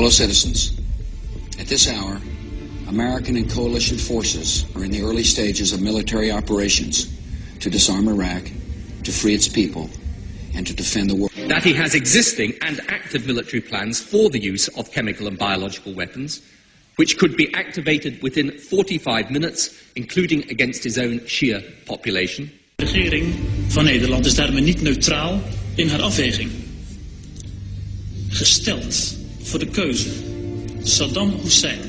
Fellow citizens, at this hour, American and coalition forces are in the early stages of military operations to disarm Iraq, to free its people, and to defend the world. That he has existing and active military plans for the use of chemical and biological weapons, which could be activated within 45 minutes, including against his own Shia population. De regering van Nederland is daarmee niet neutraal in haar afweging. Gesteld voor de keuze Saddam Hussein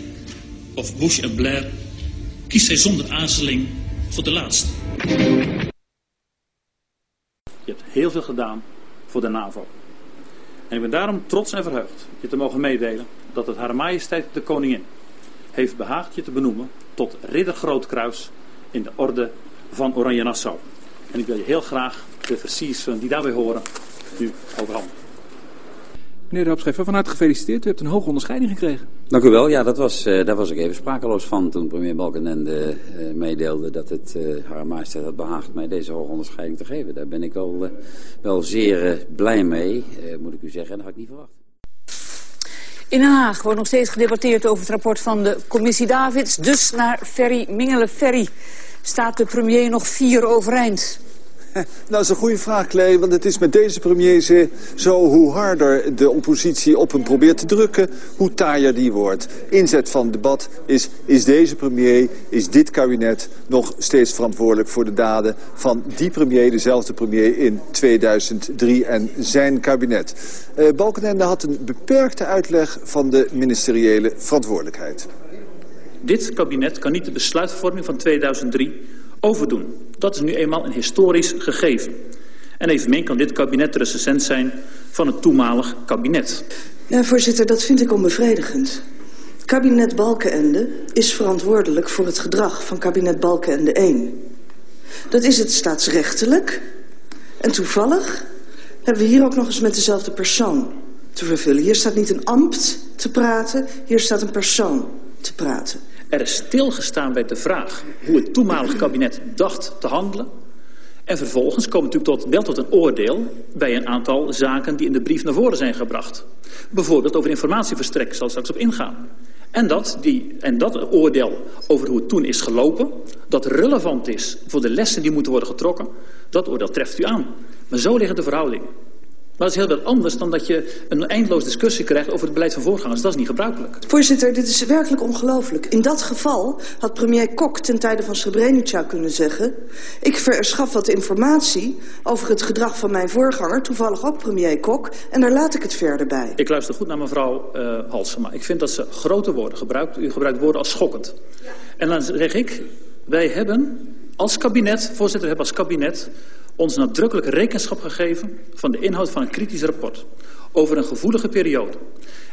of Bush en Blair, kiest zij zonder aarzeling voor de laatste. Je hebt heel veel gedaan voor de NAVO. En ik ben daarom trots en verheugd je te mogen meedelen dat het Hare Majesteit de Koningin heeft behaagd je te benoemen tot ridder Grootkruis in de orde van Oranje Nassau. En ik wil je heel graag de versierselen die daarbij horen nu overhandigen. Meneer Rapscheffer, van harte gefeliciteerd. U hebt een hoge onderscheiding gekregen. Dank u wel. Ja, dat was, uh, daar was ik even sprakeloos van toen premier Balkenende uh, meedeelde dat het uh, haar majesteit had behaagd mij deze hoge onderscheiding te geven. Daar ben ik wel, wel zeer blij mee, moet ik u zeggen. En dat had ik niet verwacht. In Den Haag wordt nog steeds gedebatteerd over het rapport van de commissie Davids. Dus naar Ferry Mingelen Ferry. Staat de premier nog vier overeind? Nou, dat is een goede vraag, Klee, want het is met deze premier zo hoe harder de oppositie op hem probeert te drukken, hoe taaier die wordt. Inzet van debat is, is deze premier, is dit kabinet nog steeds verantwoordelijk voor de daden van die premier, dezelfde premier in 2003 en zijn kabinet. Uh, Balkenende had een beperkte uitleg van de ministeriële verantwoordelijkheid. Dit kabinet kan niet de besluitvorming van 2003 overdoen. Dat is nu eenmaal een historisch gegeven. En evenmin kan dit kabinet de recensent zijn van het toenmalig kabinet. Ja, voorzitter, dat vind ik onbevredigend. Kabinet Balkenende is verantwoordelijk voor het gedrag van kabinet Balkenende 1. Dat is het staatsrechtelijk. En toevallig hebben we hier ook nog eens met dezelfde persoon te vervullen. Hier staat niet een ambt te praten, hier staat een persoon te praten. Er is stilgestaan bij de vraag hoe het toenmalig kabinet dacht te handelen. En vervolgens komen we natuurlijk tot, wel tot een oordeel bij een aantal zaken die in de brief naar voren zijn gebracht. Bijvoorbeeld over informatieverstrekking, zal ik straks op ingaan. En dat, die, en dat oordeel over hoe het toen is gelopen, dat relevant is voor de lessen die moeten worden getrokken, dat oordeel treft u aan. Maar zo liggen de verhoudingen. Maar dat is heel wat anders dan dat je een eindeloos discussie krijgt over het beleid van voorgangers. Dat is niet gebruikelijk. Voorzitter, dit is werkelijk ongelooflijk. In dat geval had premier Kok ten tijde van Srebrenica kunnen zeggen... ik verschaf wat informatie over het gedrag van mijn voorganger, toevallig ook premier Kok... en daar laat ik het verder bij. Ik luister goed naar mevrouw uh, Halsema. Ik vind dat ze grote woorden gebruikt. U gebruikt woorden als schokkend. En dan zeg ik, wij hebben als kabinet, voorzitter, hebben als kabinet ons nadrukkelijk rekenschap gegeven van de inhoud van een kritisch rapport over een gevoelige periode.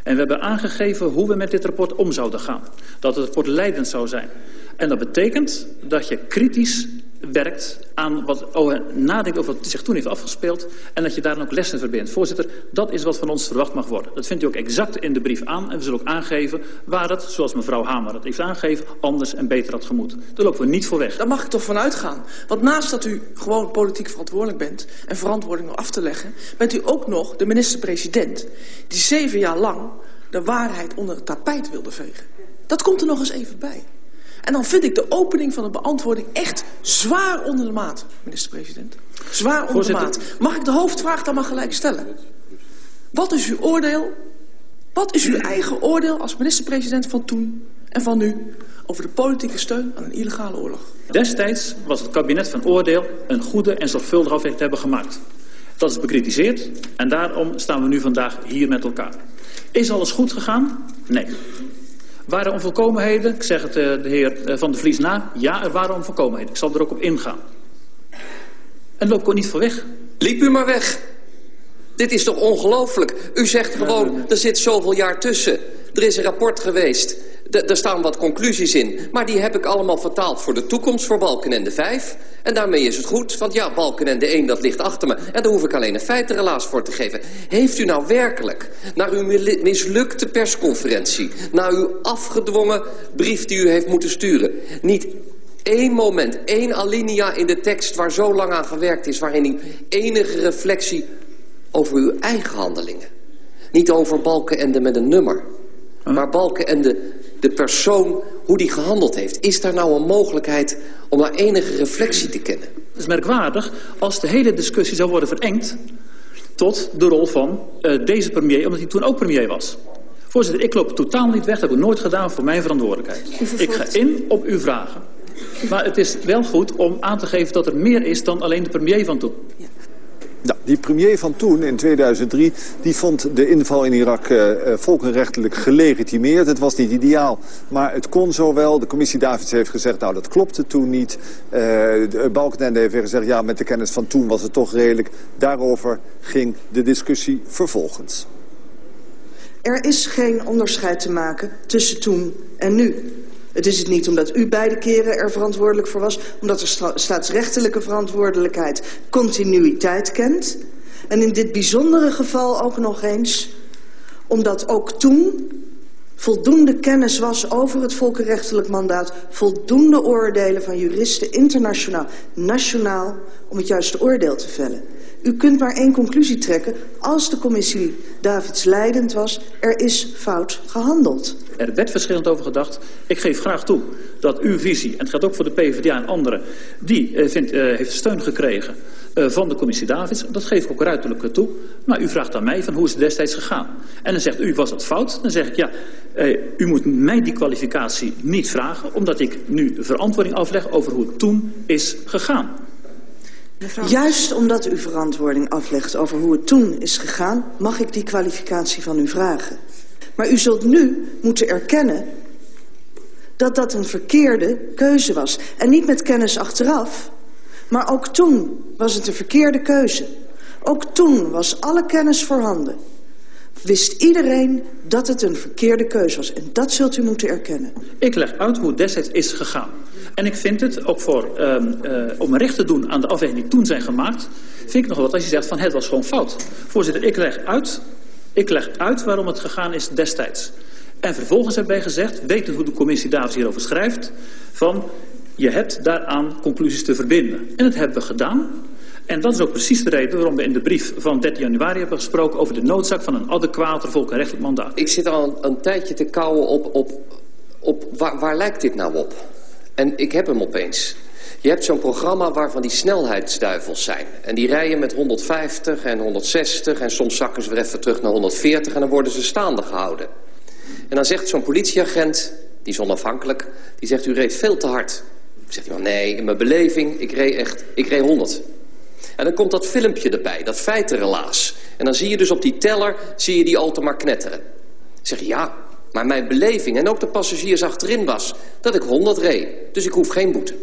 En we hebben aangegeven hoe we met dit rapport om zouden gaan. Dat het rapport leidend zou zijn. En dat betekent dat je kritisch werkt aan wat oh, nadenkt over wat zich toen heeft afgespeeld... en dat je daar dan ook lessen verbindt. Voorzitter, dat is wat van ons verwacht mag worden. Dat vindt u ook exact in de brief aan. En we zullen ook aangeven waar het, zoals mevrouw Hamer het heeft aangegeven... anders en beter had gemoet. Daar lopen we niet voor weg. Daar mag ik toch van uitgaan. Want naast dat u gewoon politiek verantwoordelijk bent... en verantwoording af te leggen... bent u ook nog de minister-president... die zeven jaar lang de waarheid onder het tapijt wilde vegen. Dat komt er nog eens even bij. En dan vind ik de opening van de beantwoording echt zwaar onder de maat, minister-president. Zwaar onder de maat. Mag ik de hoofdvraag dan maar gelijk stellen? Wat is uw oordeel? Wat is uw eigen oordeel als minister-president van toen en van nu over de politieke steun aan een illegale oorlog? Destijds was het kabinet van oordeel een goede en zorgvuldige afweging te hebben gemaakt. Dat is bekritiseerd en daarom staan we nu vandaag hier met elkaar. Is alles goed gegaan? Nee. Waren onvolkomenheden? Ik zeg het uh, de heer uh, Van der Vlies na. Ja, er waren onvolkomenheden. Ik zal er ook op ingaan. En loop ik ook niet voor weg. Liep u maar weg. Dit is toch ongelooflijk? U zegt gewoon, er zit zoveel jaar tussen. Er is een rapport geweest. Er staan wat conclusies in. Maar die heb ik allemaal vertaald voor de toekomst voor Balkenende 5. En daarmee is het goed, want ja, Balkenende 1, dat ligt achter me. En daar hoef ik alleen een feitenrelaas voor te geven. Heeft u nou werkelijk, naar uw mislukte persconferentie... naar uw afgedwongen brief die u heeft moeten sturen... niet één moment, één alinea in de tekst waar zo lang aan gewerkt is... waarin u enige reflectie over uw eigen handelingen... niet over Balkenende met een nummer Maar Balken en de, persoon, hoe die gehandeld heeft... is daar nou een mogelijkheid om daar enige reflectie te kennen? Het is merkwaardig als de hele discussie zou worden verengd... tot de rol van uh, deze premier, omdat hij toen ook premier was. Voorzitter, ik loop totaal niet weg. Dat heb ik nooit gedaan voor mijn verantwoordelijkheid. Ik ga in op uw vragen. Maar het is wel goed om aan te geven dat er meer is dan alleen de premier van toen. Nou, die premier van toen, in 2003, die vond de inval in Irak uh, volkenrechtelijk gelegitimeerd. Het was niet ideaal, maar het kon zo wel. De commissie Davids heeft gezegd, nou dat klopte toen niet. Uh, Balkenende heeft gezegd, ja met de kennis van toen was het toch redelijk. Daarover ging de discussie vervolgens. Er is geen onderscheid te maken tussen toen en nu. Het is het niet omdat u beide keren er verantwoordelijk voor was... omdat er staatsrechtelijke verantwoordelijkheid continuïteit kent... en in dit bijzondere geval ook nog eens... omdat ook toen voldoende kennis was over het volkenrechtelijk mandaat... voldoende oordelen van juristen internationaal, nationaal... om het juiste oordeel te vellen. U kunt maar één conclusie trekken. Als de commissie Davids leidend was, er is fout gehandeld. Er werd verschillend over gedacht. Ik geef graag toe dat uw visie, en het gaat ook voor de PvdA en anderen... die uh, vindt, uh, heeft steun gekregen uh, van de commissie Davids. Dat geef ik ook ruiterlijk toe. Maar u vraagt aan mij van hoe is het destijds gegaan. En dan zegt u, was dat fout? Dan zeg ik, ja, u moet mij die kwalificatie niet vragen... omdat ik nu verantwoording afleg over hoe het toen is gegaan. Juist omdat u verantwoording aflegt over hoe het toen is gegaan... mag ik die kwalificatie van u vragen. Maar u zult nu moeten erkennen dat dat een verkeerde keuze was. En niet met kennis achteraf, maar ook toen was het een verkeerde keuze. Ook toen was alle kennis voorhanden. Wist iedereen dat het een verkeerde keuze was. En dat zult u moeten erkennen. Ik leg uit hoe destijds is gegaan. En ik vind het, ook voor, um, uh, om recht te doen aan de afwegingen die toen zijn gemaakt... vind ik nog wat als je zegt van het was gewoon fout. Voorzitter, ik leg uit, ik leg uit waarom het gegaan is destijds. En vervolgens wij gezegd, weten hoe de commissie Davids hierover schrijft... van je hebt daaraan conclusies te verbinden. En dat hebben we gedaan. En dat is ook precies de reden waarom we in de brief van 13 januari hebben gesproken... over de noodzaak van een adequater volkenrechtelijk mandaat. Ik zit al een, tijdje te kouwen op, op, op waar, waar lijkt dit nou op? En ik heb hem opeens. Je hebt zo'n programma waarvan die snelheidsduivels zijn. En die rijden met 150 en 160 en soms zakken ze weer even terug naar 140... en dan worden ze staande gehouden. En dan zegt zo'n politieagent, die is onafhankelijk... die zegt, u reed veel te hard. Zegt iemand, nee, in mijn beleving, ik reed echt, ik reed 100. En dan komt dat filmpje erbij, dat feitenrelaas. En dan zie je dus op die teller, zie je die auto maar knetteren. Dan zeg ja, maar mijn beleving en ook de passagiers achterin was... dat ik 100 reed, dus ik hoef geen boete.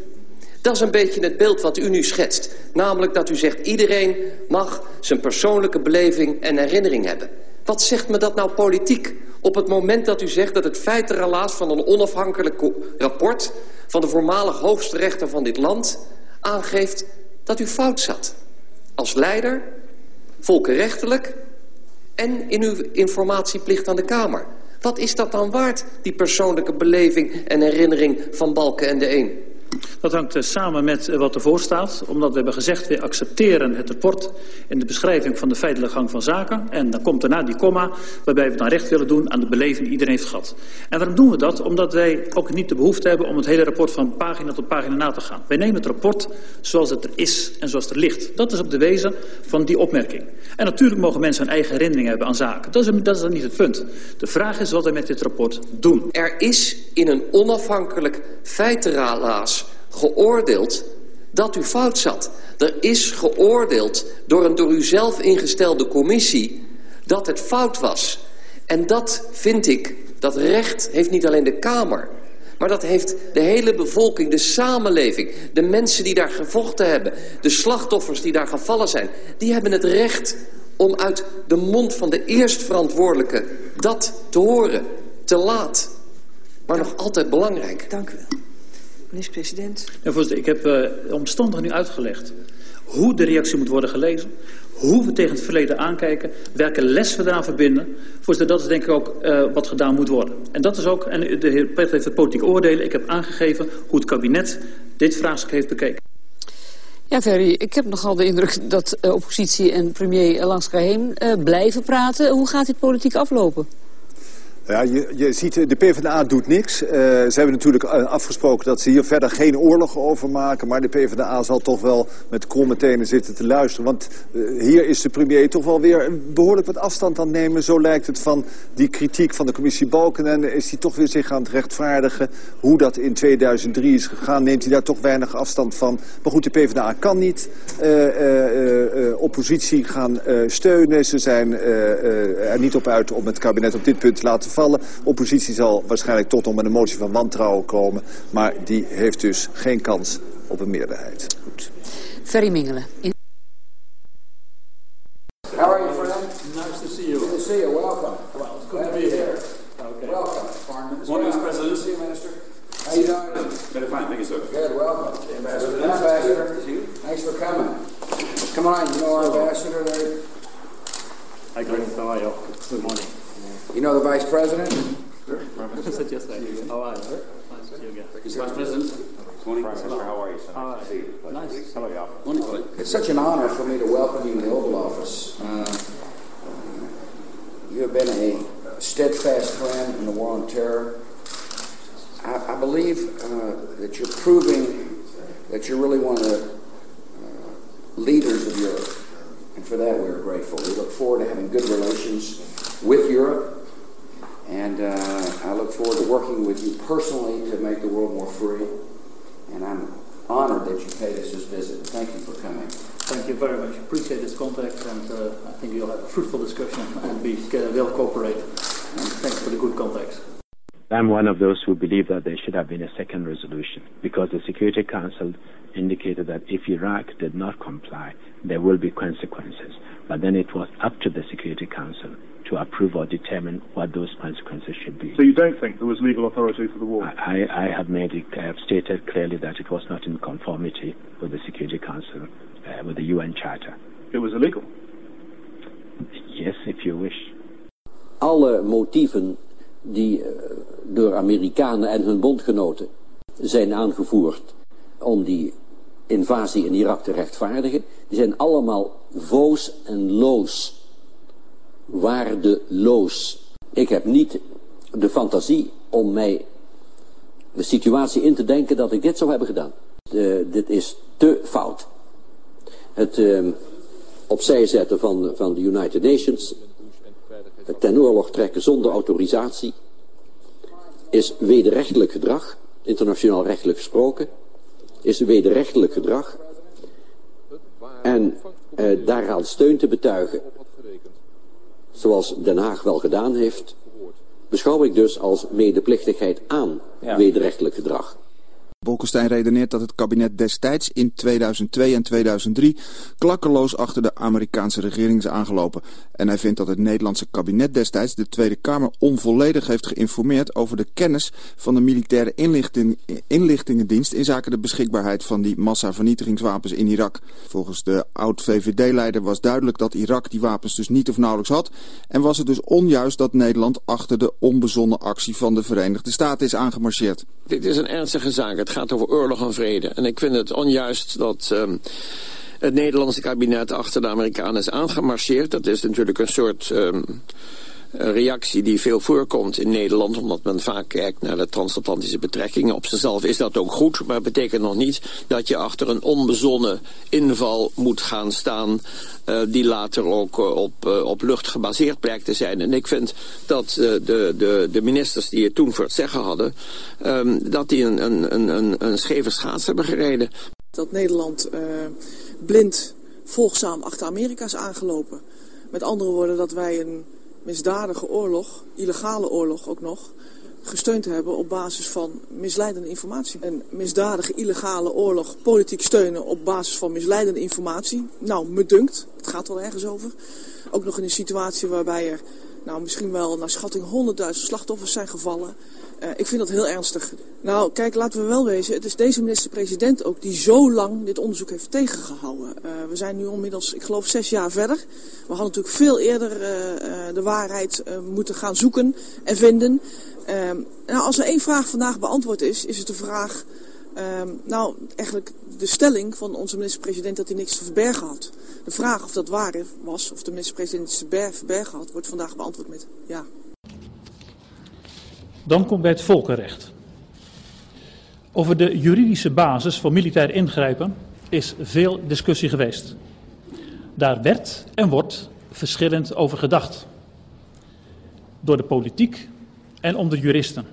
Dat is een beetje het beeld wat u nu schetst. Namelijk dat u zegt, iedereen mag zijn persoonlijke beleving en herinnering hebben. Wat zegt me dat nou politiek? Op het moment dat u zegt dat het feitenrelaas van een onafhankelijk rapport... van de voormalig hoogste rechter van dit land aangeeft dat u fout zat. Als leider, volkenrechtelijk en in uw informatieplicht aan de Kamer. Wat is dat dan waard, die persoonlijke beleving en herinnering van Balken en de Een? Dat hangt samen met wat ervoor staat. Omdat we hebben gezegd, we accepteren het rapport in de beschrijving van de feitelijke gang van zaken. En dan komt daarna die komma, waarbij we dan recht willen doen aan de beleving die iedereen heeft gehad. En waarom doen we dat? Omdat wij ook niet de behoefte hebben om het hele rapport van pagina tot pagina na te gaan. Wij nemen het rapport zoals het er is en zoals het er ligt. Dat is op de wezen van die opmerking. En natuurlijk mogen mensen hun eigen herinnering hebben aan zaken. Dat is, dat is dan niet het punt. De vraag is wat wij met dit rapport doen. Er is in een onafhankelijk feitenrelaas geoordeeld dat u fout zat. Er is geoordeeld door een door u zelf ingestelde commissie dat het fout was. En dat vind ik, dat recht heeft niet alleen de Kamer... maar dat heeft de hele bevolking, de samenleving... de mensen die daar gevochten hebben, de slachtoffers die daar gevallen zijn... die hebben het recht om uit de mond van de eerstverantwoordelijke dat te horen. Te laat, maar nog altijd belangrijk. Dank u wel. Minister-president. Ja, voorzitter, ik heb uh, omstandig nu uitgelegd hoe de reactie moet worden gelezen, hoe we tegen het verleden aankijken, welke les we daaraan verbinden. Voorzitter, dat is denk ik ook uh, wat gedaan moet worden. En dat is ook, en de heer Pet heeft het politiek oordelen, ik heb aangegeven hoe het kabinet dit vraagstuk heeft bekeken. Ja, Ferry, ik heb nogal de indruk dat uh, oppositie en premier langs elkaar heen uh, blijven praten. Hoe gaat dit politiek aflopen? Ja, je, ziet, de PvdA doet niks. Uh, ze hebben natuurlijk eh, afgesproken dat ze hier verder geen oorlog over maken. Maar de PvdA zal toch wel met kromme tenen zitten te luisteren. Want hier is de premier toch wel weer behoorlijk wat afstand aan nemen. Zo lijkt het van die kritiek van de commissie Balken. En is hij toch weer zich aan het rechtvaardigen. Hoe dat in 2003 is gegaan, neemt hij daar toch weinig afstand van. Maar goed, de PvdA kan niet oppositie gaan steunen. Ze zijn er niet op uit om het kabinet op dit punt te laten vallen. Oppositie zal waarschijnlijk tot om een motie van wantrouwen komen. Maar die heeft dus geen kans op een meerderheid. Goed. Believe uh, that you're proving that you're really one of the uh, leaders of Europe. And for that, we're grateful. We look forward to having good relations with Europe. And uh, I look forward to working with you personally to make the world more free. And I'm honored that you paid us this visit. Thank you for coming. Thank you very much. Appreciate this contact, and uh, I think you'll have a fruitful discussion, and we will cooperate. And thanks for the good contacts. I'm one of those who believe that there should have been a second resolution because the Security Council indicated that if Iraq did not comply, there will be consequences. But then it was up to the Security Council to approve or determine what those consequences should be. So you don't think there was legal authority for the war? I, I have made it, I have stated clearly that it was not in conformity with the Security Council, uh, with the UN Charter. It was illegal? Yes, if you wish. Alle motieven die uh, door Amerikanen en hun bondgenoten zijn aangevoerd om die invasie in Irak te rechtvaardigen, die zijn allemaal voos en loos. Waardeloos. Ik heb niet de fantasie om mij de situatie in te denken dat ik dit zou hebben gedaan. Dit is te fout. Het uh, opzij zetten van, van de United Nations, ten oorlog trekken zonder autorisatie, is wederrechtelijk gedrag, internationaal rechtelijk gesproken, is wederrechtelijk gedrag. En uh, daaraan steun te betuigen, zoals Den Haag wel gedaan heeft, beschouw ik dus als medeplichtigheid aan ja. wederrechtelijk gedrag. Bolkestein redeneert dat het kabinet destijds in 2002 en 2003 klakkeloos achter de Amerikaanse regering is aangelopen. En hij vindt dat het Nederlandse kabinet destijds de Tweede Kamer onvolledig heeft geïnformeerd over de kennis van de militaire inlichting, inlichtingendienst in zaken de beschikbaarheid van die massavernietigingswapens in Irak. Volgens de oud-VVD-leider was duidelijk dat Irak die wapens dus niet of nauwelijks had. En was het dus onjuist dat Nederland achter de onbezonnen actie van de Verenigde Staten is aangemarcheerd. Dit is een ernstige zaak. Het gaat over oorlog en vrede. En ik vind het onjuist dat um, het Nederlandse kabinet achter de Amerikanen is aangemarcheerd. Dat is natuurlijk een soort um, reactie die veel voorkomt in Nederland... omdat men vaak kijkt naar de transatlantische betrekkingen. Op zichzelf is dat ook goed, maar betekent nog niet... dat je achter een onbezonnen inval moet gaan staan... Uh, die later ook uh, op, uh, op lucht gebaseerd blijkt te zijn. En ik vind dat de, de, de ministers die het toen voor het zeggen hadden... Um, dat die een, een, een, een scheve schaats hebben gereden. Dat Nederland blind volgzaam achter Amerika is aangelopen. Met andere woorden dat wij een misdadige oorlog, illegale oorlog ook nog, gesteund hebben op basis van misleidende informatie. Een misdadige, illegale oorlog politiek steunen op basis van misleidende informatie. Nou, me dunkt, het gaat wel ergens over. Ook nog in een situatie waarbij er nou, misschien wel naar schatting 100.000 slachtoffers zijn gevallen. Uh, ik vind dat heel ernstig. Nou, kijk, laten we wel wezen. Het is deze minister-president ook die zo lang dit onderzoek heeft tegengehouden. Uh, we zijn nu onmiddels, ik geloof, zes jaar verder. We hadden natuurlijk veel eerder uh, de waarheid moeten gaan zoeken en vinden. nou, als er één vraag vandaag beantwoord is, is het de vraag... nou, eigenlijk de stelling van onze minister-president dat hij niks te verbergen had. De vraag of dat waar was, of de minister-president iets te verbergen had, wordt vandaag beantwoord met ja. Dan komt bij het volkenrecht. Over de juridische basis voor militair ingrijpen is veel discussie geweest. Daar werd en wordt verschillend over gedacht. Door de politiek en onder juristen.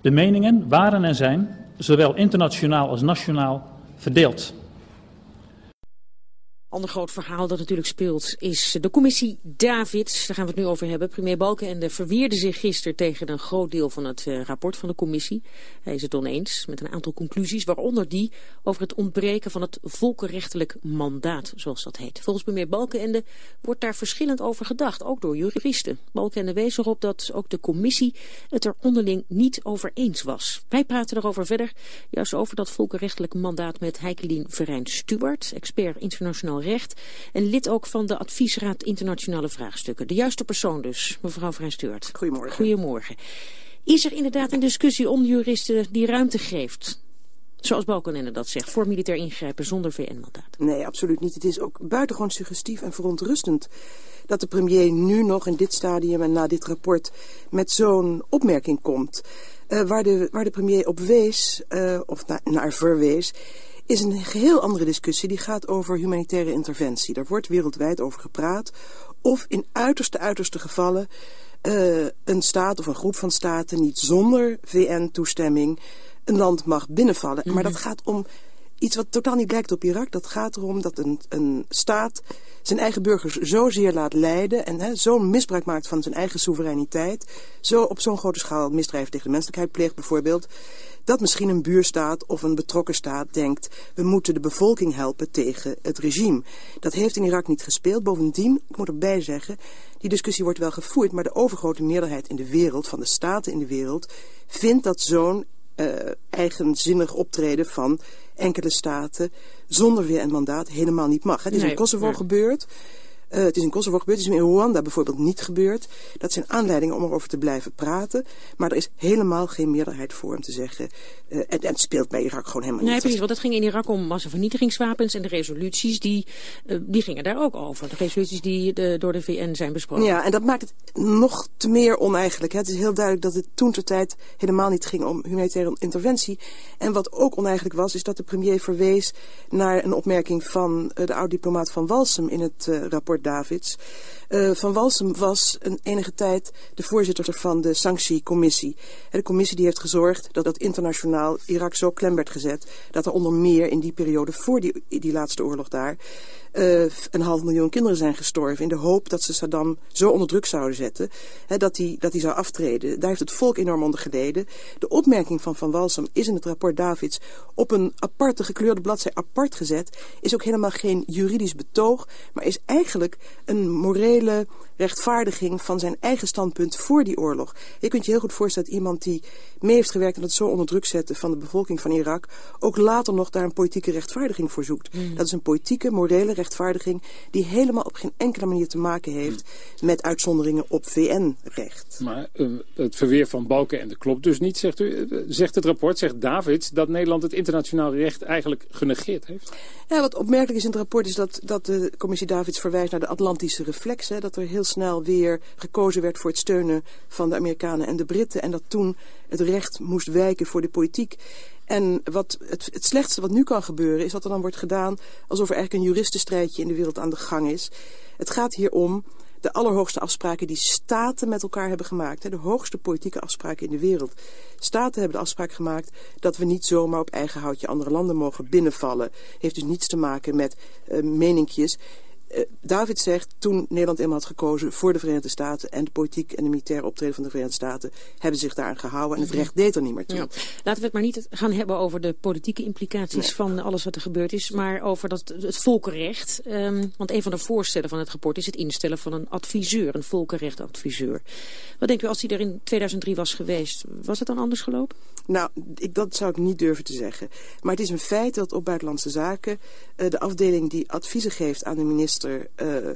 De meningen waren en zijn, zowel internationaal als nationaal, verdeeld. Ander groot verhaal dat natuurlijk speelt is de commissie Davids. Daar gaan we het nu over hebben. Premier Balkenende verweerde zich gisteren tegen een groot deel van het uh, rapport van de commissie. Hij is het oneens met een aantal conclusies, waaronder die over het ontbreken van het volkenrechtelijk mandaat, zoals dat heet. Volgens premier Balkenende wordt daar verschillend over gedacht, ook door juristen. Balkenende wees erop dat ook de commissie het er onderling niet over eens was. Wij praten erover verder, juist over dat volkenrechtelijk mandaat met Heikelien Verijn-Stubart, expert internationaal recht en lid ook van de adviesraad internationale vraagstukken. De juiste persoon dus, mevrouw Vrijn Stuart. Goedemorgen. Goedemorgen. Is er inderdaad een discussie onder juristen die ruimte geeft Zoals Balkenende dat zegt, voor militair ingrijpen zonder VN-mandaat. Nee, absoluut niet. Het is ook buitengewoon suggestief en verontrustend dat de premier nu nog in dit stadium en na dit rapport met zo'n opmerking komt. Uh, waar, de, waar de premier op wees, uh, of na, naar verwees, is een geheel andere discussie. Die gaat over humanitaire interventie. Daar wordt wereldwijd over gepraat. Of in uiterste, uiterste gevallen uh, een staat of een groep van staten niet zonder VN-toestemming een land mag binnenvallen. Mm -hmm. Maar dat mhm. gaat om iets wat totaal niet lijkt op Irak. Dat gaat erom dat een, een staat zijn eigen burgers zozeer laat lijden... en zo'n misbruik maakt van zijn eigen soevereiniteit... zo op zo'n grote schaal misdrijven tegen de menselijkheid pleegt bijvoorbeeld... dat misschien een buurstaat of een betrokken staat denkt... we moeten de bevolking helpen tegen het regime. Dat heeft in Irak niet gespeeld. Bovendien, ik moet erbij zeggen, die discussie wordt wel gevoerd... maar de overgrote meerderheid in de wereld, van de staten in de wereld... vindt dat zo'n uh, eigenzinnig optreden van enkele staten zonder weer een mandaat helemaal niet mag. Het is nee, in Kosovo nee. gebeurd. Uh, het is in Kosovo gebeurd, het is in Rwanda bijvoorbeeld niet gebeurd. Dat zijn aanleidingen om erover te blijven praten. Maar er is helemaal geen meerderheid voor om te zeggen... Uh, en, en, het speelt bij Irak gewoon helemaal nee, niet. Nee, precies, want het ging in Irak om massavernietigingswapens... en de resoluties die, uh, die gingen daar ook over. De resoluties die de, door de VN zijn besproken. Ja, en dat maakt het nog te meer oneigenlijk. Hè. Het is heel duidelijk dat het toen ter tijd helemaal niet ging om humanitaire interventie. En wat ook oneigenlijk was, is dat de premier verwees... naar een opmerking van de oud-diplomaat Van Walsum in het rapport Davids. Uh, van Walsum was een enige tijd de voorzitter van de sanctiecommissie. De commissie die heeft gezorgd dat dat internationaal Irak zo klem werd gezet... dat er onder meer in die periode voor die, die laatste oorlog daar... Uh, een half miljoen kinderen zijn gestorven... in de hoop dat ze Saddam zo onder druk zouden zetten... Hè, dat hij dat zou aftreden. Daar heeft het volk enorm onder geleden. De opmerking van Van Walsum is in het rapport Davids... op een aparte gekleurde bladzij apart gezet... is ook helemaal geen juridisch betoog... maar is eigenlijk een morele rechtvaardiging van zijn eigen standpunt voor die oorlog. Je kunt je heel goed voorstellen dat iemand die mee heeft gewerkt... en het zo onder druk zetten van de bevolking van Irak... ook later nog daar een politieke rechtvaardiging voor zoekt. Mm. Dat is een politieke, morele rechtvaardiging die helemaal op geen enkele manier te maken heeft met uitzonderingen op VN-recht. Maar uh, het verweer van Balken en de klopt dus niet, zegt u. Uh, zegt het rapport, zegt Davids, dat Nederland het internationaal recht eigenlijk genegeerd heeft? Ja, wat opmerkelijk is in het rapport is dat, dat de commissie Davids verwijst naar de Atlantische reflex. Hè, dat er heel snel weer gekozen werd voor het steunen van de Amerikanen en de Britten. En dat toen het recht moest wijken voor de politiek. En wat het, het slechtste wat nu kan gebeuren is dat er dan wordt gedaan alsof er eigenlijk een juristenstrijdje in de wereld aan de gang is. Het gaat hier om de allerhoogste afspraken die staten met elkaar hebben gemaakt. De hoogste politieke afspraken in de wereld. Staten hebben de afspraak gemaakt dat we niet zomaar op eigen houtje andere landen mogen binnenvallen. Heeft dus niets te maken met uh, meninkjes. Uh, David zegt, toen Nederland eenmaal had gekozen voor de Verenigde Staten... en de politiek en de militaire optreden van de Verenigde Staten... hebben zich daaraan gehouden en het recht deed er niet meer toe. Ja. Laten we het maar niet gaan hebben over de politieke implicaties nee. van alles wat er gebeurd is... maar over dat, het volkenrecht. Um, want een van de voorstellen van het rapport is het instellen van een adviseur... een volkenrechtadviseur. Wat denkt u als die er in 2003 was geweest? Was het dan anders gelopen? Nou, ik, dat zou ik niet durven te zeggen. Maar het is een feit dat op Buitenlandse Zaken... Uh, de afdeling die adviezen geeft aan de minister uh,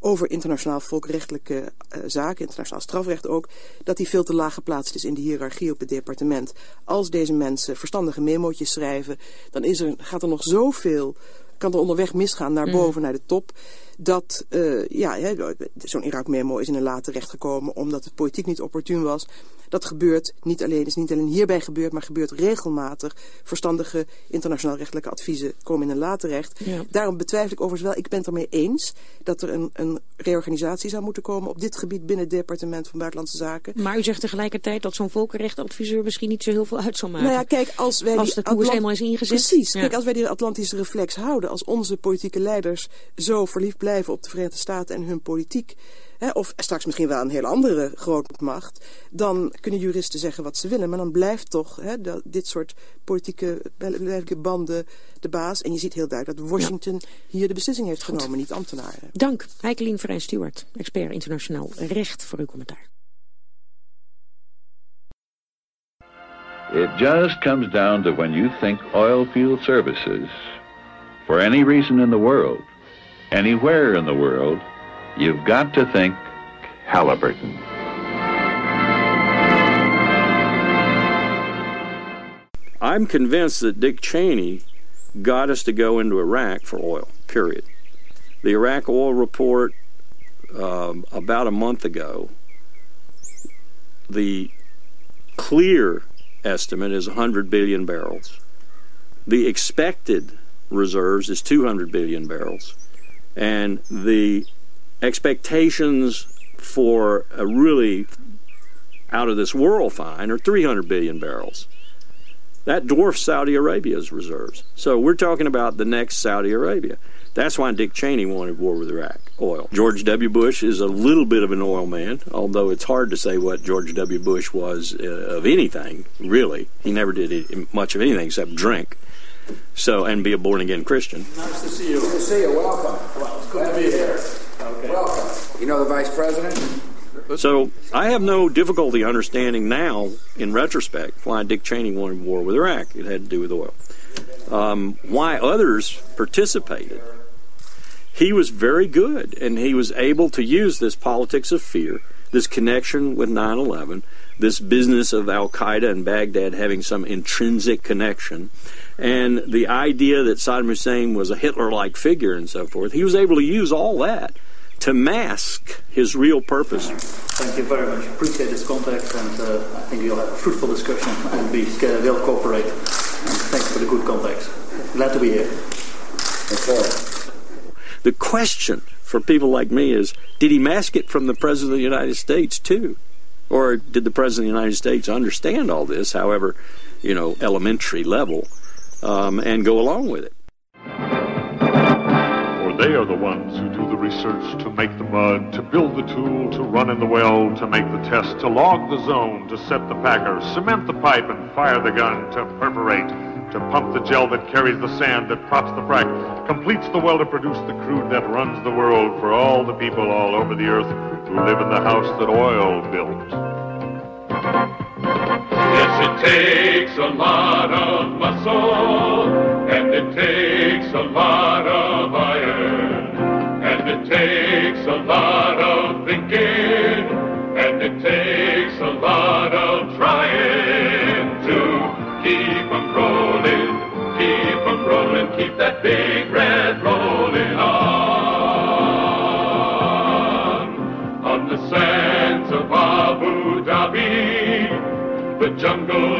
over internationaal volkrechtelijke uh, zaken, internationaal strafrecht ook, dat die veel te laag geplaatst is in de hiërarchie op het departement. Als deze mensen verstandige memootjes schrijven, dan is er, gaat er nog zoveel kan er onderweg misgaan naar boven, naar de top. Dat, uh, ja, zo'n Irak-memo is in een later terecht gekomen omdat het politiek niet opportun was. Dat gebeurt niet alleen, is niet alleen hierbij gebeurd, maar gebeurt regelmatig. Verstandige internationaal rechtelijke adviezen komen in een later recht. Daarom betwijfel ik overigens wel, ik ben het ermee eens dat er een, een reorganisatie zou moeten komen op dit gebied binnen het departement van Buitenlandse Zaken. Maar u zegt tegelijkertijd dat zo'n volkenrechtadviseur misschien niet zo heel veel uit zou maken. Nou ja, kijk, als wij als de koers eenmaal is ingezet. Precies. Kijk, als wij die Atlantische reflex houden, als onze politieke leiders zo verliefd blijven op de Verenigde Staten en hun politiek, hè, of straks misschien wel een heel andere grootmacht, dan kunnen juristen zeggen wat ze willen. Maar dan blijft toch hè, dit soort politieke, politieke banden de baas. En je ziet heel duidelijk dat Washington hier de beslissing heeft genomen, niet ambtenaren. Dank, Heikelien Vrij-Stewart, expert internationaal recht, voor uw commentaar. It just comes down to when you think oil field services, for any reason in the world, anywhere in the world, you've got to think Halliburton. I'm convinced that Dick Cheney got us to go into Iraq for oil, period. The Iraq oil report um, about a month ago, the clear estimate is 100 billion barrels. The expected reserves is 200 billion barrels. And the expectations for a really out of this world find are 300 billion barrels. That dwarfs Saudi Arabia's reserves. So we're talking about the next Saudi Arabia. That's why Dick Cheney wanted war with Iraq, oil. George W. Bush is a little bit of an oil man, although it's hard to say what George W. Bush was uh, of anything, really. He never did much of anything except drink. So, and be a born again Christian. Nice to see you. Good to see you. Welcome. Well, good to be here. Okay. Welcome. You know the Vice President? So I have no difficulty understanding now, in retrospect, why Dick Cheney wanted war with Iraq. It had to do with oil. Um, why others participated. He was very good, and he was able to use this politics of fear, this connection with 9 11, this business of Al Qaeda and Baghdad having some intrinsic connection, and the idea that Saddam Hussein was a Hitler like figure and so forth. He was able to use all that to mask his real purpose. Thank you very much. Appreciate this contact, and uh, I think you'll have a fruitful discussion and we uh, will cooperate. And thanks for the good context. Glad to be here. The question for people like me is did he mask it from the President of the United States, too? Or did the President of the United States understand all this, however, you know, elementary level, um, and go along with it? Or they are the ones who do the research to make the mud, to build the tool, to run in the well, to make the test, to log the zone, to set the packer, cement the pipe and fire the gun, to perforate, to pump the gel that carries the sand, that props the frac, completes the well to produce the crude that runs the world for all the people all over the earth who live in the house that oil built. Yes, it takes a lot of muscle, and it takes a lot of the